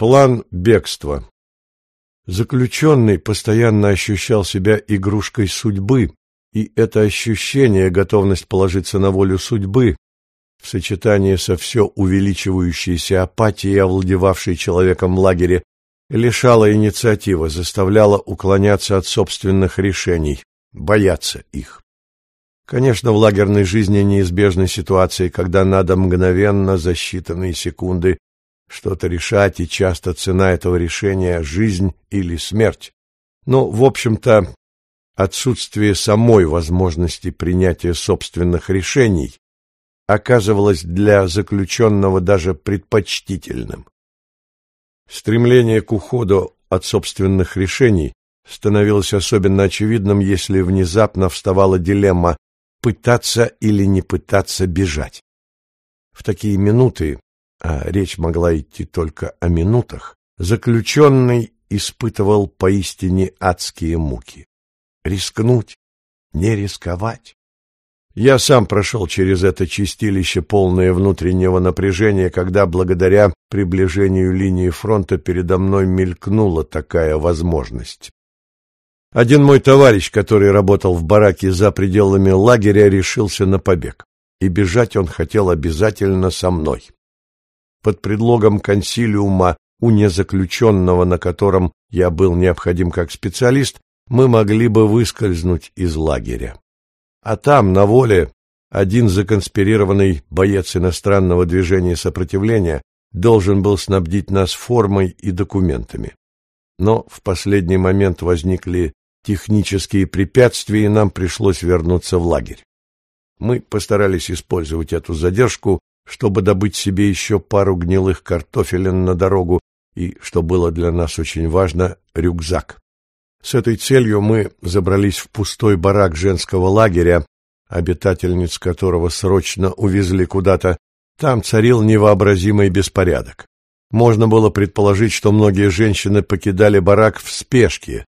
План бегства. Заключенный постоянно ощущал себя игрушкой судьбы, и это ощущение, готовность положиться на волю судьбы, в сочетании со все увеличивающейся апатией, овладевавшей человеком в лагере, лишало инициативы, заставляло уклоняться от собственных решений, бояться их. Конечно, в лагерной жизни неизбежны ситуации, когда надо мгновенно, за считанные секунды, что-то решать, и часто цена этого решения — жизнь или смерть. Но, в общем-то, отсутствие самой возможности принятия собственных решений оказывалось для заключенного даже предпочтительным. Стремление к уходу от собственных решений становилось особенно очевидным, если внезапно вставала дилемма пытаться или не пытаться бежать. В такие минуты а речь могла идти только о минутах, заключенный испытывал поистине адские муки. Рискнуть, не рисковать. Я сам прошел через это чистилище, полное внутреннего напряжения, когда благодаря приближению линии фронта передо мной мелькнула такая возможность. Один мой товарищ, который работал в бараке за пределами лагеря, решился на побег, и бежать он хотел обязательно со мной под предлогом консилиума у незаключенного, на котором я был необходим как специалист, мы могли бы выскользнуть из лагеря. А там, на воле, один законспирированный боец иностранного движения сопротивления должен был снабдить нас формой и документами. Но в последний момент возникли технические препятствия, и нам пришлось вернуться в лагерь. Мы постарались использовать эту задержку чтобы добыть себе еще пару гнилых картофелин на дорогу и, что было для нас очень важно, рюкзак. С этой целью мы забрались в пустой барак женского лагеря, обитательниц которого срочно увезли куда-то. Там царил невообразимый беспорядок. Можно было предположить, что многие женщины покидали барак в спешке.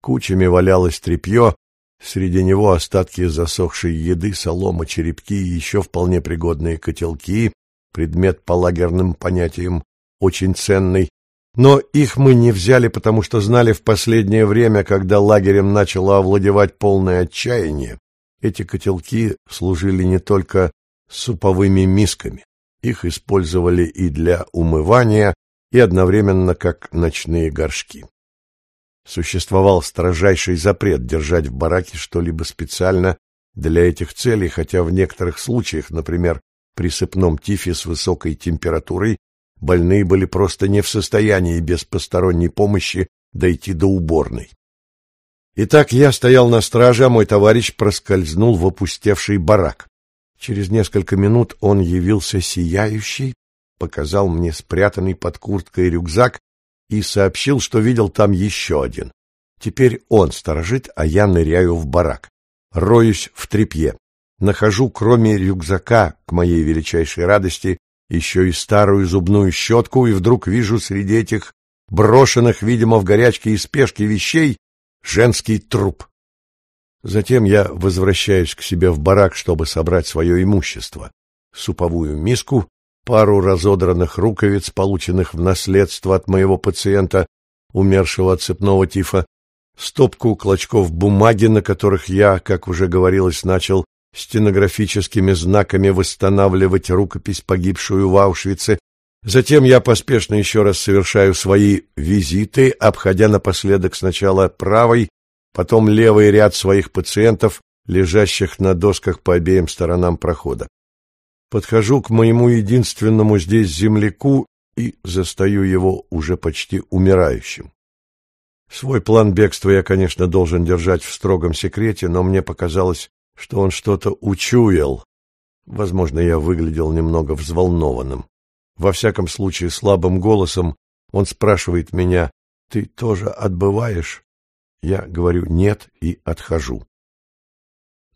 Кучами валялось тряпье, Среди него остатки засохшей еды, солома, черепки и еще вполне пригодные котелки, предмет по лагерным понятиям очень ценный. Но их мы не взяли, потому что знали в последнее время, когда лагерем начало овладевать полное отчаяние, эти котелки служили не только суповыми мисками. Их использовали и для умывания, и одновременно как ночные горшки. Существовал строжайший запрет держать в бараке что-либо специально для этих целей, хотя в некоторых случаях, например, при сыпном тифе с высокой температурой, больные были просто не в состоянии без посторонней помощи дойти до уборной. Итак, я стоял на страже, а мой товарищ проскользнул в опустевший барак. Через несколько минут он явился сияющий, показал мне спрятанный под курткой рюкзак и сообщил, что видел там еще один. Теперь он сторожит, а я ныряю в барак. Роюсь в тряпье. Нахожу, кроме рюкзака, к моей величайшей радости, еще и старую зубную щетку, и вдруг вижу среди этих брошенных, видимо, в горячке и спешке вещей, женский труп. Затем я возвращаюсь к себе в барак, чтобы собрать свое имущество. Суповую миску, пару разодранных рукавиц, полученных в наследство от моего пациента, умершего от цепного тифа, стопку клочков бумаги, на которых я, как уже говорилось, начал стенографическими знаками восстанавливать рукопись, погибшую в Аушвице. Затем я поспешно еще раз совершаю свои визиты, обходя напоследок сначала правый, потом левый ряд своих пациентов, лежащих на досках по обеим сторонам прохода. Подхожу к моему единственному здесь земляку и застаю его уже почти умирающим. Свой план бегства я, конечно, должен держать в строгом секрете, но мне показалось, что он что-то учуял. Возможно, я выглядел немного взволнованным. Во всяком случае, слабым голосом он спрашивает меня, «Ты тоже отбываешь?» Я говорю «нет» и отхожу.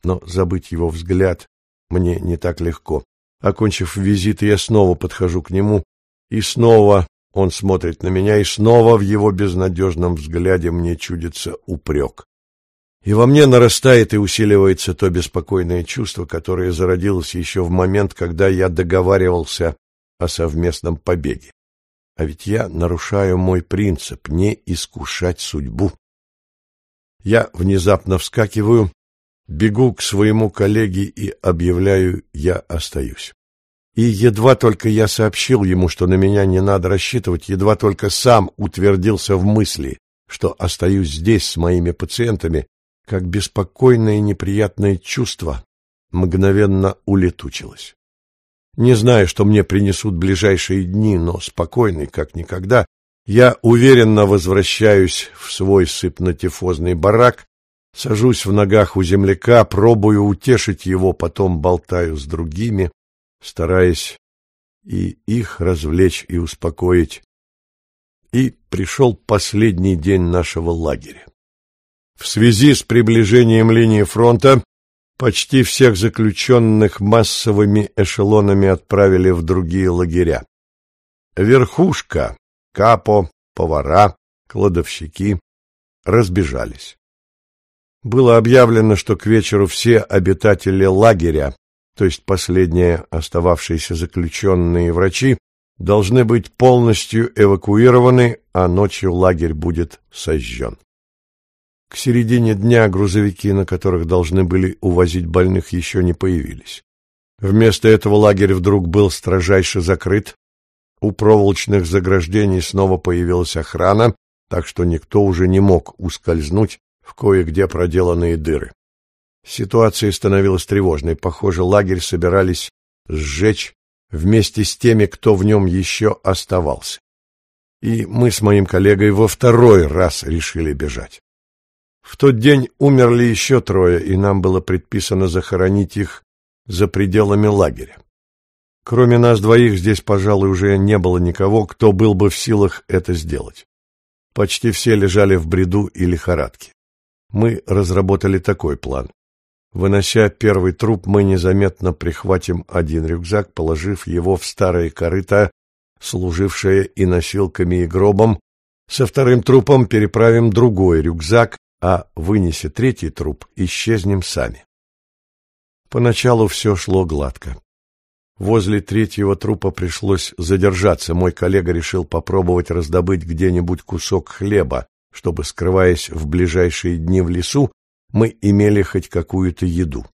Но забыть его взгляд мне не так легко. Окончив визит, я снова подхожу к нему, и снова он смотрит на меня, и снова в его безнадежном взгляде мне чудится упрек. И во мне нарастает и усиливается то беспокойное чувство, которое зародилось еще в момент, когда я договаривался о совместном побеге. А ведь я нарушаю мой принцип не искушать судьбу. Я внезапно вскакиваю, бегу к своему коллеге и объявляю «я остаюсь». И едва только я сообщил ему, что на меня не надо рассчитывать, едва только сам утвердился в мысли, что остаюсь здесь с моими пациентами, как беспокойное неприятное чувство мгновенно улетучилось. Не знаю, что мне принесут ближайшие дни, но спокойный, как никогда, я уверенно возвращаюсь в свой сыпнотифозный барак, сажусь в ногах у земляка, пробую утешить его, потом болтаю с другими, стараясь и их развлечь и успокоить. И пришел последний день нашего лагеря. В связи с приближением линии фронта почти всех заключенных массовыми эшелонами отправили в другие лагеря. Верхушка, капо, повара, кладовщики разбежались. Было объявлено, что к вечеру все обитатели лагеря то есть последние остававшиеся заключенные врачи, должны быть полностью эвакуированы, а ночью лагерь будет сожжен. К середине дня грузовики, на которых должны были увозить больных, еще не появились. Вместо этого лагерь вдруг был строжайше закрыт. У проволочных заграждений снова появилась охрана, так что никто уже не мог ускользнуть в кое-где проделанные дыры. Ситуация становилась тревожной. Похоже, лагерь собирались сжечь вместе с теми, кто в нем еще оставался. И мы с моим коллегой во второй раз решили бежать. В тот день умерли еще трое, и нам было предписано захоронить их за пределами лагеря. Кроме нас двоих здесь, пожалуй, уже не было никого, кто был бы в силах это сделать. Почти все лежали в бреду и лихорадке. Мы разработали такой план. Вынося первый труп, мы незаметно прихватим один рюкзак, положив его в старое корыто, служившее и носилками, и гробом. Со вторым трупом переправим другой рюкзак, а, вынеся третий труп, исчезнем сами. Поначалу все шло гладко. Возле третьего трупа пришлось задержаться. Мой коллега решил попробовать раздобыть где-нибудь кусок хлеба, чтобы, скрываясь в ближайшие дни в лесу, мы имели хоть какую-то еду.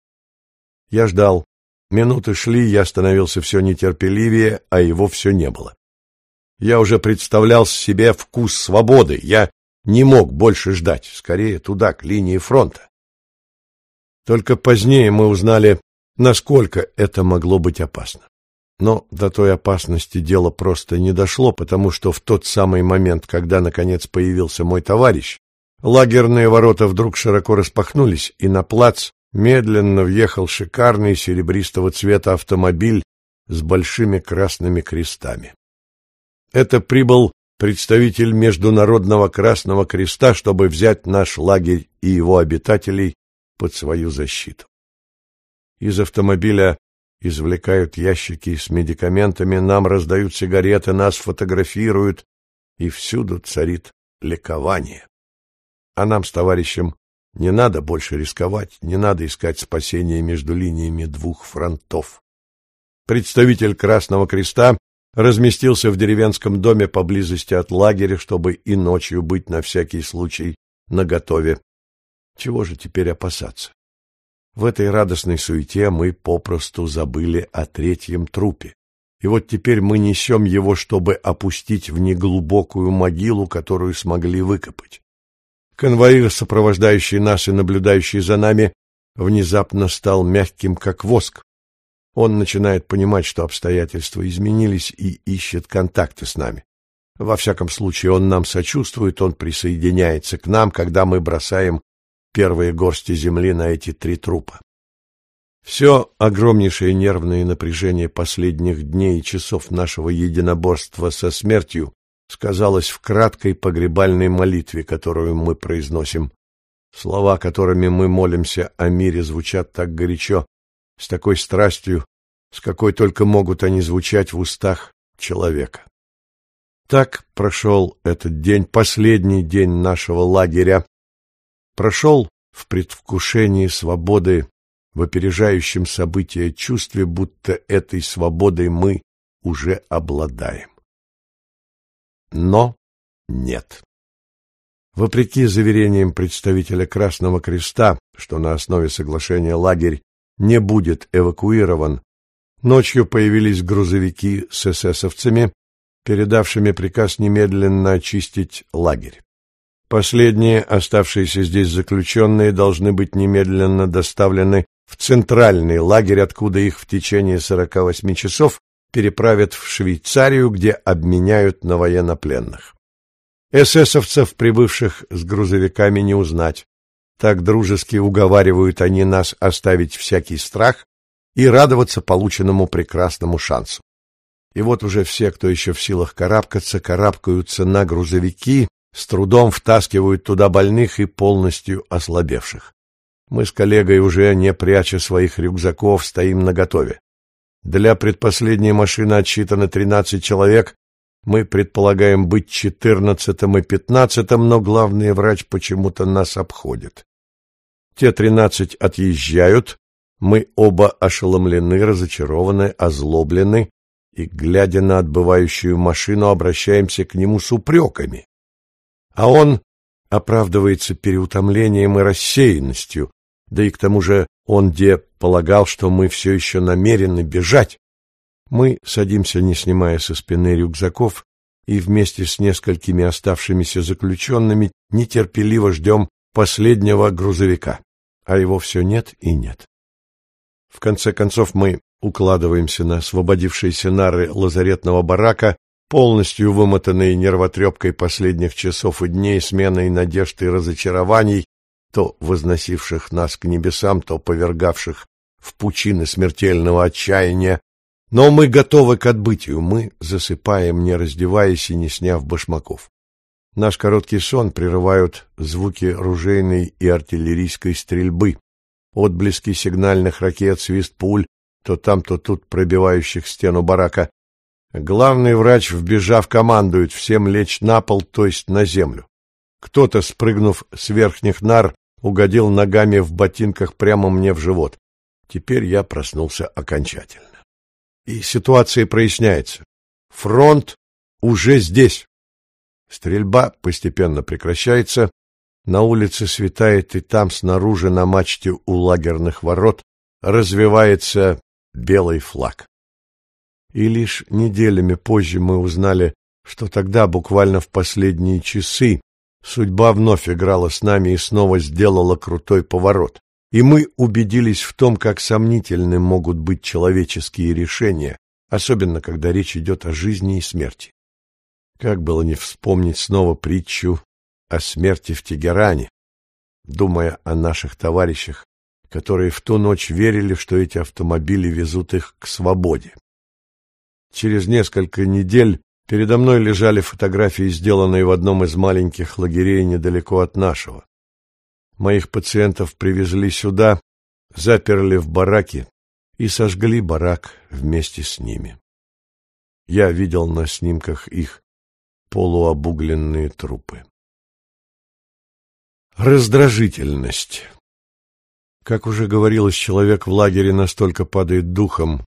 Я ждал. Минуты шли, я становился все нетерпеливее, а его все не было. Я уже представлял себе вкус свободы, я не мог больше ждать, скорее туда, к линии фронта. Только позднее мы узнали, насколько это могло быть опасно. Но до той опасности дело просто не дошло, потому что в тот самый момент, когда наконец появился мой товарищ, Лагерные ворота вдруг широко распахнулись, и на плац медленно въехал шикарный серебристого цвета автомобиль с большими красными крестами. Это прибыл представитель Международного Красного Креста, чтобы взять наш лагерь и его обитателей под свою защиту. Из автомобиля извлекают ящики с медикаментами, нам раздают сигареты, нас фотографируют, и всюду царит ликование. А нам с товарищем не надо больше рисковать, не надо искать спасения между линиями двух фронтов. Представитель Красного Креста разместился в деревенском доме поблизости от лагеря, чтобы и ночью быть на всякий случай наготове. Чего же теперь опасаться? В этой радостной суете мы попросту забыли о третьем трупе. И вот теперь мы несем его, чтобы опустить в неглубокую могилу, которую смогли выкопать. Конвоир, сопровождающий нас и наблюдающий за нами, внезапно стал мягким, как воск. Он начинает понимать, что обстоятельства изменились и ищет контакты с нами. Во всяком случае, он нам сочувствует, он присоединяется к нам, когда мы бросаем первые горсти земли на эти три трупа. Все огромнейшее нервное напряжение последних дней и часов нашего единоборства со смертью сказалось в краткой погребальной молитве, которую мы произносим. Слова, которыми мы молимся о мире, звучат так горячо, с такой страстью, с какой только могут они звучать в устах человека. Так прошел этот день, последний день нашего лагеря. Прошел в предвкушении свободы, в опережающем события чувстве, будто этой свободой мы уже обладаем. но нет. Вопреки заверениям представителя Красного Креста, что на основе соглашения лагерь не будет эвакуирован, ночью появились грузовики с эсэсовцами, передавшими приказ немедленно очистить лагерь. Последние, оставшиеся здесь заключенные, должны быть немедленно доставлены в центральный лагерь, откуда их в течение 48 часов переправят в Швейцарию, где обменяют на военнопленных. Эсэсовцев, прибывших с грузовиками, не узнать. Так дружески уговаривают они нас оставить всякий страх и радоваться полученному прекрасному шансу. И вот уже все, кто еще в силах карабкаться, карабкаются на грузовики, с трудом втаскивают туда больных и полностью ослабевших. Мы с коллегой, уже не пряча своих рюкзаков, стоим наготове. Для предпоследней машины отсчитано 13 человек, мы предполагаем быть четырнадцатым и пятнадцатым, но главный врач почему-то нас обходит. Те тринадцать отъезжают, мы оба ошеломлены, разочарованы, озлоблены, и, глядя на отбывающую машину, обращаемся к нему с упреками. А он оправдывается переутомлением и рассеянностью, да и к тому же он где полагал, что мы все еще намерены бежать. Мы садимся, не снимая со спины рюкзаков, и вместе с несколькими оставшимися заключенными нетерпеливо ждем последнего грузовика, а его все нет и нет. В конце концов мы укладываемся на освободившиеся нары лазаретного барака, полностью вымотанные нервотрепкой последних часов и дней, сменой надежд и разочарований, то возносивших нас к небесам, то повергавших в пучины смертельного отчаяния. Но мы готовы к отбытию, мы засыпаем, не раздеваясь и не сняв башмаков. Наш короткий сон прерывают звуки ружейной и артиллерийской стрельбы, отблески сигнальных ракет, свист пуль, то там, то тут пробивающих стену барака. Главный врач, вбежав, командует всем лечь на пол, то есть на землю. Кто-то, спрыгнув с верхних нар, угодил ногами в ботинках прямо мне в живот. Теперь я проснулся окончательно. И ситуация проясняется. Фронт уже здесь. Стрельба постепенно прекращается, на улице светает, и там снаружи на мачте у лагерных ворот развивается белый флаг. И лишь неделями позже мы узнали, что тогда, буквально в последние часы, судьба вновь играла с нами и снова сделала крутой поворот. И мы убедились в том, как сомнительны могут быть человеческие решения, особенно когда речь идет о жизни и смерти. Как было не вспомнить снова притчу о смерти в Тегеране, думая о наших товарищах, которые в ту ночь верили, что эти автомобили везут их к свободе. Через несколько недель передо мной лежали фотографии, сделанные в одном из маленьких лагерей недалеко от нашего. Моих пациентов привезли сюда, заперли в бараке и сожгли барак вместе с ними. Я видел на снимках их полуобугленные трупы. Раздражительность. Как уже говорилось, человек в лагере настолько падает духом,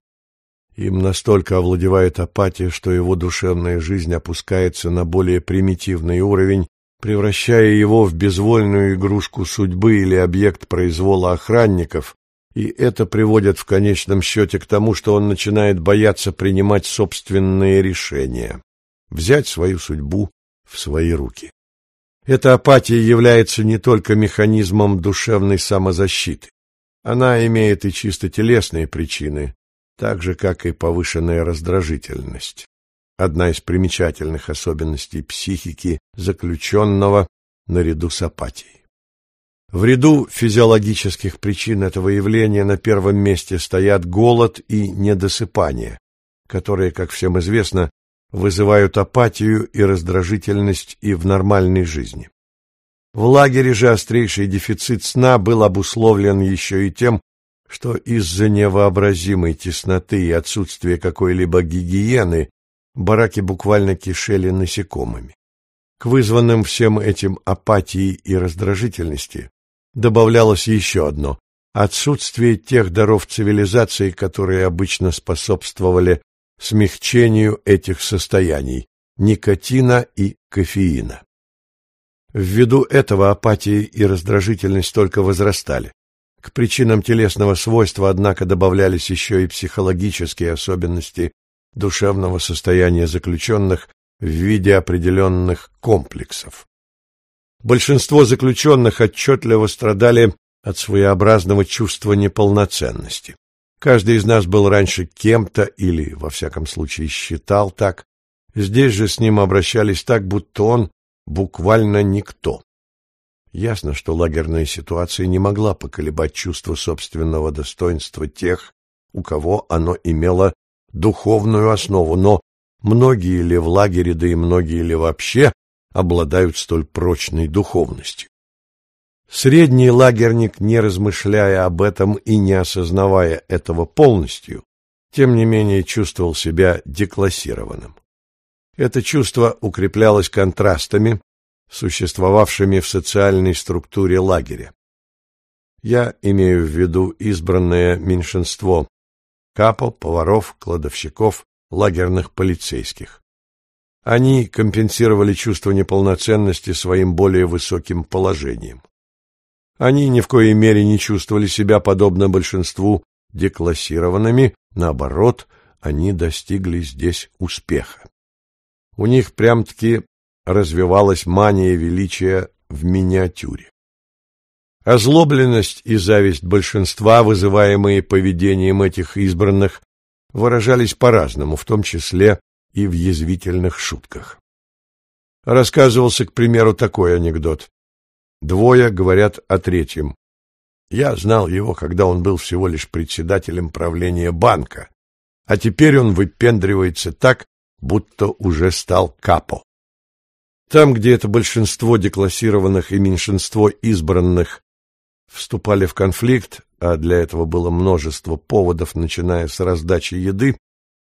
им настолько овладевает апатия, что его душевная жизнь опускается на более примитивный уровень, превращая его в безвольную игрушку судьбы или объект произвола охранников, и это приводит в конечном счете к тому, что он начинает бояться принимать собственные решения, взять свою судьбу в свои руки. Эта апатия является не только механизмом душевной самозащиты. Она имеет и чисто телесные причины, так же, как и повышенная раздражительность. Одна из примечательных особенностей психики заключенного наряду с апатией. В ряду физиологических причин этого явления на первом месте стоят голод и недосыпание, которые, как всем известно, вызывают апатию и раздражительность и в нормальной жизни. В лагере же острейший дефицит сна был обусловлен еще и тем, что из-за невообразимой тесноты и отсутствия какой-либо гигиены бараки буквально кишели насекомыми. К вызванным всем этим апатии и раздражительности добавлялось еще одно – отсутствие тех даров цивилизации, которые обычно способствовали смягчению этих состояний, никотина и кофеина. Ввиду этого апатия и раздражительность только возрастали. К причинам телесного свойства, однако, добавлялись еще и психологические особенности душевного состояния заключенных в виде определенных комплексов. Большинство заключенных отчетливо страдали от своеобразного чувства неполноценности. Каждый из нас был раньше кем-то или, во всяком случае, считал так. Здесь же с ним обращались так, будто он буквально никто. Ясно, что лагерная ситуация не могла поколебать чувство собственного достоинства тех, у кого оно имело духовную основу, но многие ли в лагере, да и многие ли вообще обладают столь прочной духовностью? Средний лагерник, не размышляя об этом и не осознавая этого полностью, тем не менее чувствовал себя деклассированным. Это чувство укреплялось контрастами, существовавшими в социальной структуре лагеря. Я имею в виду избранное меньшинство капо, поваров, кладовщиков, лагерных полицейских. Они компенсировали чувство неполноценности своим более высоким положением. Они ни в коей мере не чувствовали себя подобно большинству деклассированными, наоборот, они достигли здесь успеха. У них прям-таки развивалась мания величия в миниатюре. Озлобленность и зависть большинства, вызываемые поведением этих избранных, выражались по-разному, в том числе и в язвительных шутках. Рассказывался, к примеру, такой анекдот. Двое говорят о третьем. Я знал его, когда он был всего лишь председателем правления банка, а теперь он выпендривается так, будто уже стал капо. Там, где это большинство деклассированных и меньшинство избранных вступали в конфликт, а для этого было множество поводов, начиная с раздачи еды,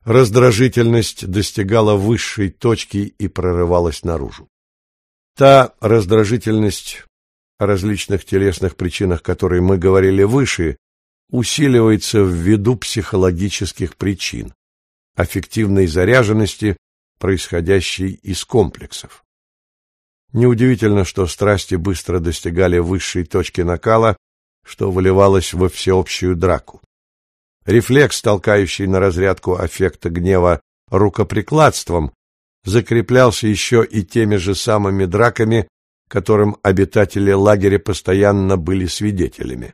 раздражительность достигала высшей точки и прорывалась наружу. Та раздражительность о различных телесных причинах, которые мы говорили выше, усиливается ввиду психологических причин, аффективной заряженности, происходящей из комплексов. Неудивительно, что страсти быстро достигали высшей точки накала, что выливалось во всеобщую драку. Рефлекс, толкающий на разрядку аффекта гнева рукоприкладством, закреплялся еще и теми же самыми драками, которым обитатели лагеря постоянно были свидетелями.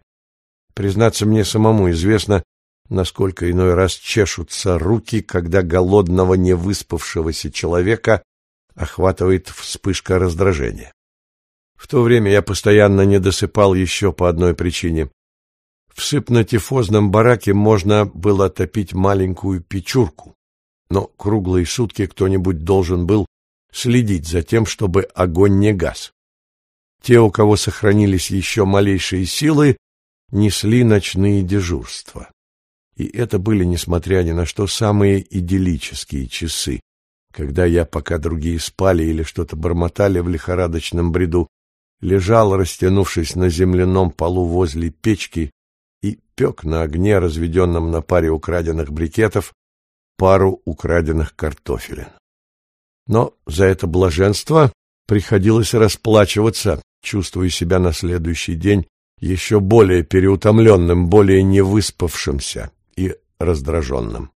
Признаться мне самому известно, насколько иной раз чешутся руки, когда голодного невыспавшегося человека охватывает вспышка раздражения. В то время я постоянно не досыпал еще по одной причине. В сыпно-тифозном бараке можно было топить маленькую печурку, но круглые сутки кто-нибудь должен был следить за тем, чтобы огонь не гас. Те, у кого сохранились еще малейшие силы, несли ночные дежурства. И это были, несмотря ни на что, самые идиллические часы, когда я, пока другие спали или что-то бормотали в лихорадочном бреду, лежал, растянувшись на земляном полу возле печки, и пек на огне, разведенном на паре украденных брикетов, пару украденных картофелин. Но за это блаженство приходилось расплачиваться, чувствуя себя на следующий день еще более переутомленным, более невыспавшимся и раздраженным.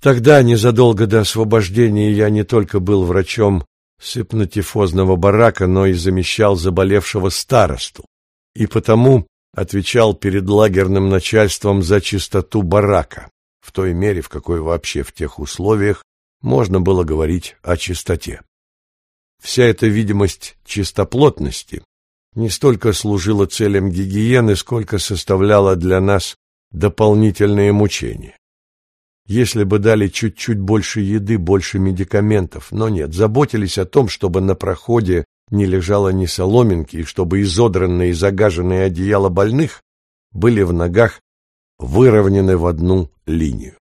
Тогда, незадолго до освобождения, я не только был врачом сыпнотифозного барака, но и замещал заболевшего старосту, и потому отвечал перед лагерным начальством за чистоту барака, в той мере, в какой вообще в тех условиях можно было говорить о чистоте. Вся эта видимость чистоплотности не столько служила целям гигиены, сколько составляла для нас дополнительные мучения. Если бы дали чуть-чуть больше еды, больше медикаментов, но нет, заботились о том, чтобы на проходе не лежало ни соломинки, и чтобы изодранные и загаженные одеяла больных были в ногах выровнены в одну линию.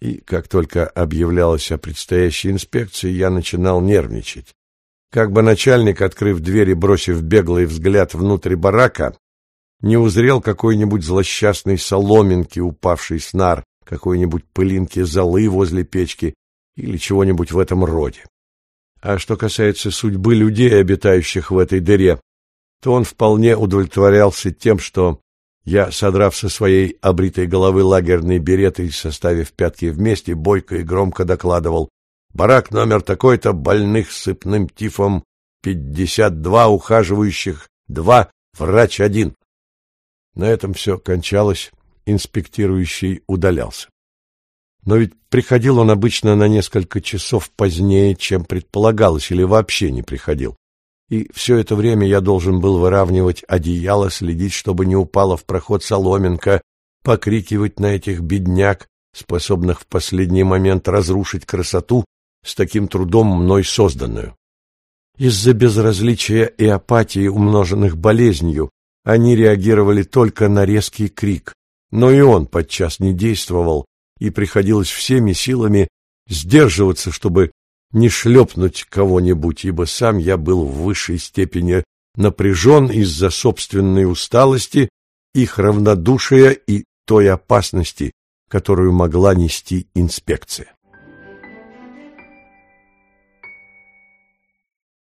И как только объявлялось о предстоящей инспекции, я начинал нервничать. Как бы начальник, открыв дверь и бросив беглый взгляд внутрь барака, не узрел какой-нибудь злосчастной соломинки, упавшей с нар, какой-нибудь пылинки золы возле печки или чего-нибудь в этом роде. А что касается судьбы людей, обитающих в этой дыре, то он вполне удовлетворялся тем, что я, содрав со своей обритой головы лагерный берет и составив пятки вместе, бойко и громко докладывал «Барак номер такой-то, больных сыпным тифом, пятьдесят два ухаживающих, два, врач один». На этом все кончалось, инспектирующий удалялся. Но ведь приходил он обычно на несколько часов позднее, чем предполагалось, или вообще не приходил. И все это время я должен был выравнивать одеяло, следить, чтобы не упала в проход соломинка, покрикивать на этих бедняк, способных в последний момент разрушить красоту, с таким трудом мной созданную. Из-за безразличия и апатии, умноженных болезнью, они реагировали только на резкий крик, но и он подчас не действовал, и приходилось всеми силами сдерживаться, чтобы не шлепнуть кого-нибудь, ибо сам я был в высшей степени напряжен из-за собственной усталости, их равнодушия и той опасности, которую могла нести инспекция.